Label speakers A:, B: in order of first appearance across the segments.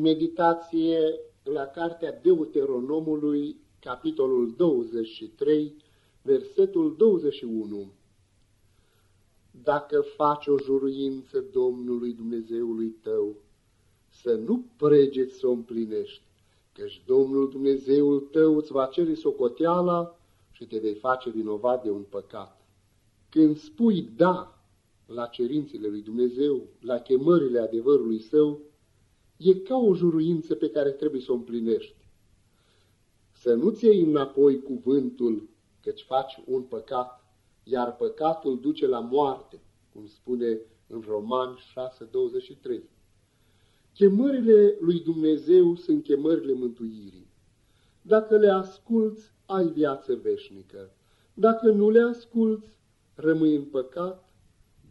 A: Meditație la Cartea Deuteronomului, capitolul 23, versetul 21. Dacă faci o juruință Domnului Dumnezeului tău, să nu pregeți să o împlinești, căci Domnul Dumnezeul tău îți va cere socoteala și te vei face vinovat de un păcat. Când spui da la cerințele lui Dumnezeu, la chemările adevărului său, e ca o juruință pe care trebuie să o împlinești. Să nu-ți iei înapoi cuvântul căci faci un păcat, iar păcatul duce la moarte, cum spune în Roman 6.23. Chemările lui Dumnezeu sunt chemările mântuirii. Dacă le asculți, ai viață veșnică. Dacă nu le asculți, rămâi în păcat,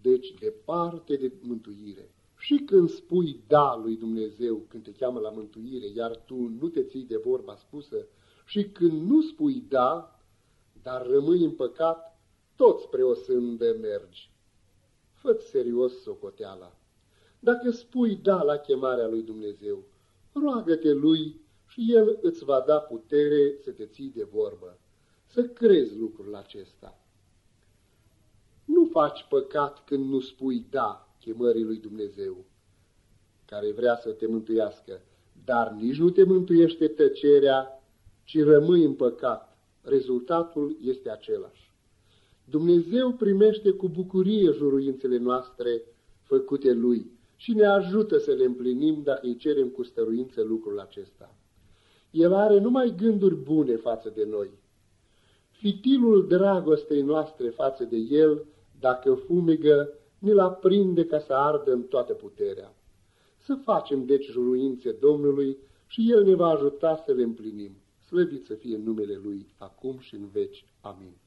A: deci departe de mântuire. Și când spui da lui Dumnezeu, când te cheamă la mântuire, iar tu nu te ții de vorba spusă, și când nu spui da, dar rămâi în păcat, tot spre o sândă mergi. fă serios socoteala. Dacă spui da la chemarea lui Dumnezeu, roagă-te lui și el îți va da putere să te ții de vorbă. Să crezi lucrul acesta. Nu faci păcat când nu spui da chemării lui Dumnezeu, care vrea să te mântuiască, dar nici nu te mântuiește tăcerea, ci rămâi în păcat. Rezultatul este același. Dumnezeu primește cu bucurie juruințele noastre făcute Lui și ne ajută să le împlinim dacă îi cerem cu stăruință lucrul acesta. El are numai gânduri bune față de noi. Fitilul dragostei noastre față de El, dacă fumegă, ne-l aprinde ca să ardă în toată puterea. Să facem deci juruințe Domnului și El ne va ajuta să le împlinim. Slăvit să fie numele Lui, acum și în veci. Amin.